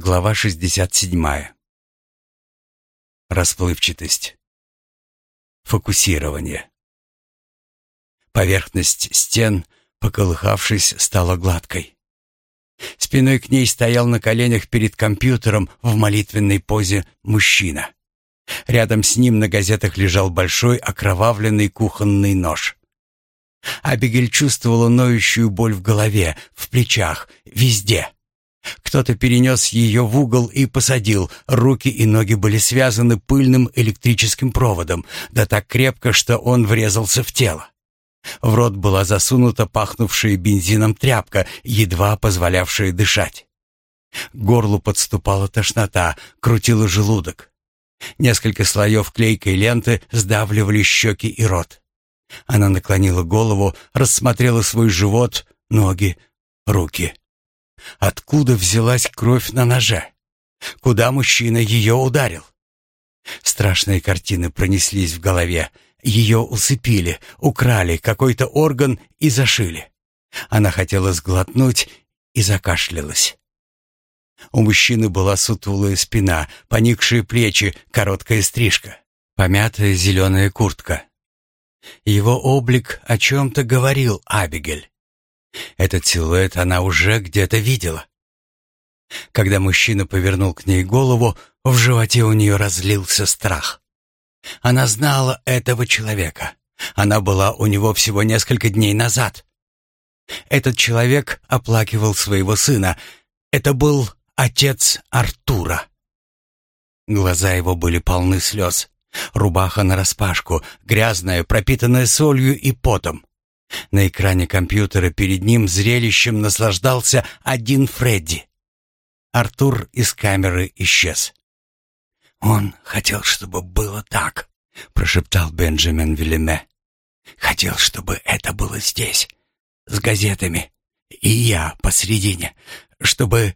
Глава 67. Расплывчатость. Фокусирование. Поверхность стен, поколыхавшись, стала гладкой. Спиной к ней стоял на коленях перед компьютером в молитвенной позе мужчина. Рядом с ним на газетах лежал большой окровавленный кухонный нож. Абигель чувствовала ноющую боль в голове, в плечах, везде. Кто-то перенес ее в угол и посадил. Руки и ноги были связаны пыльным электрическим проводом, да так крепко, что он врезался в тело. В рот была засунута пахнувшая бензином тряпка, едва позволявшая дышать. К горлу подступала тошнота, крутила желудок. Несколько слоев клейкой ленты сдавливали щеки и рот. Она наклонила голову, рассмотрела свой живот, ноги, руки. Откуда взялась кровь на ноже? Куда мужчина ее ударил? Страшные картины пронеслись в голове. Ее усыпили, украли какой-то орган и зашили. Она хотела сглотнуть и закашлялась. У мужчины была сутулая спина, поникшие плечи, короткая стрижка, помятая зеленая куртка. Его облик о чем-то говорил Абигель. Этот силуэт она уже где-то видела. Когда мужчина повернул к ней голову, в животе у нее разлился страх. Она знала этого человека. Она была у него всего несколько дней назад. Этот человек оплакивал своего сына. Это был отец Артура. Глаза его были полны слез. Рубаха нараспашку, грязная, пропитанная солью и потом. На экране компьютера перед ним зрелищем наслаждался один Фредди. Артур из камеры исчез. «Он хотел, чтобы было так», — прошептал Бенджамин Вильяме. «Хотел, чтобы это было здесь, с газетами, и я посредине, чтобы...»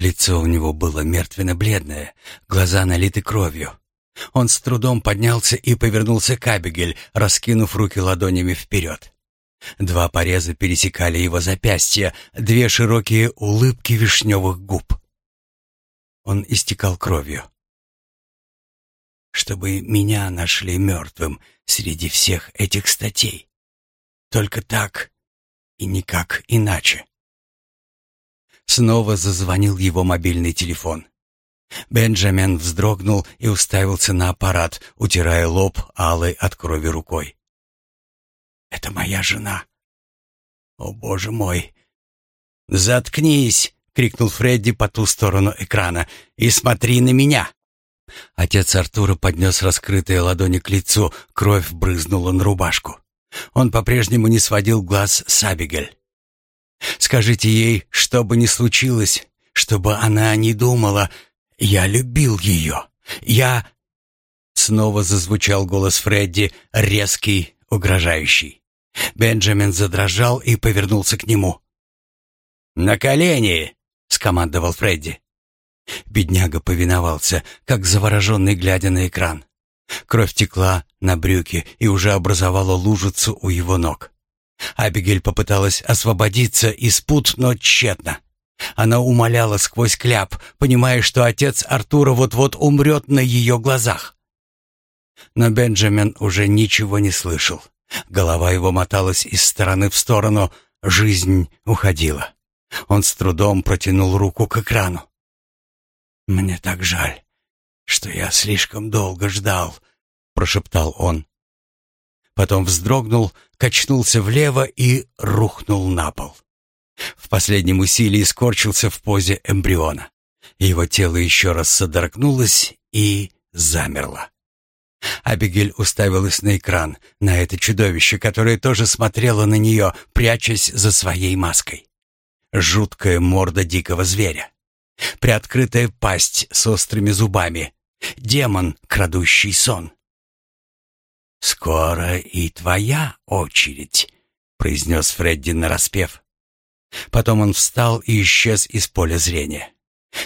Лицо у него было мертвенно-бледное, глаза налиты кровью. Он с трудом поднялся и повернулся к Абигель, раскинув руки ладонями вперед. Два пореза пересекали его запястья, две широкие улыбки вишневых губ. Он истекал кровью. Чтобы меня нашли мертвым среди всех этих статей. Только так и никак иначе. Снова зазвонил его мобильный телефон. Бенджамин вздрогнул и уставился на аппарат, утирая лоб алой от крови рукой. «Это моя жена. О, боже мой!» «Заткнись!» — крикнул Фредди по ту сторону экрана. «И смотри на меня!» Отец Артура поднес раскрытые ладони к лицу, кровь брызнула на рубашку. Он по-прежнему не сводил глаз с Абигель. «Скажите ей, что бы ни случилось, чтобы она не думала, я любил ее. Я...» Снова зазвучал голос Фредди, резкий, угрожающий. Бенджамин задрожал и повернулся к нему. «На колени!» — скомандовал Фредди. Бедняга повиновался, как завороженный, глядя на экран. Кровь текла на брюки и уже образовала лужицу у его ног. Абигель попыталась освободиться из пут, но тщетно. Она умоляла сквозь кляп, понимая, что отец Артура вот-вот умрет на ее глазах. Но Бенджамин уже ничего не слышал. Голова его моталась из стороны в сторону, жизнь уходила. Он с трудом протянул руку к экрану. «Мне так жаль, что я слишком долго ждал», — прошептал он. Потом вздрогнул, качнулся влево и рухнул на пол. В последнем усилии скорчился в позе эмбриона. Его тело еще раз содрогнулось и замерло. Абигель уставилась на экран, на это чудовище, которое тоже смотрело на нее, прячась за своей маской. Жуткая морда дикого зверя. Приоткрытая пасть с острыми зубами. Демон, крадущий сон. «Скоро и твоя очередь», — произнес Фредди нараспев. Потом он встал и исчез из поля зрения.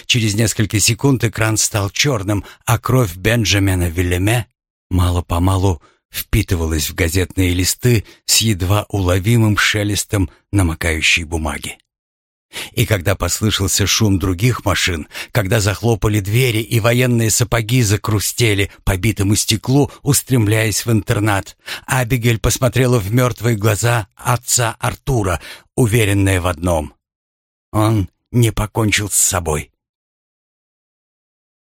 Через несколько секунд экран стал черным, а кровь Бенджамина Вильяме мало-помалу впитывалась в газетные листы с едва уловимым шелестом намокающей бумаги. И когда послышался шум других машин, когда захлопали двери и военные сапоги закрустели по битому стеклу, устремляясь в интернат, Абигель посмотрела в мертвые глаза отца Артура, уверенная в одном. Он не покончил с собой.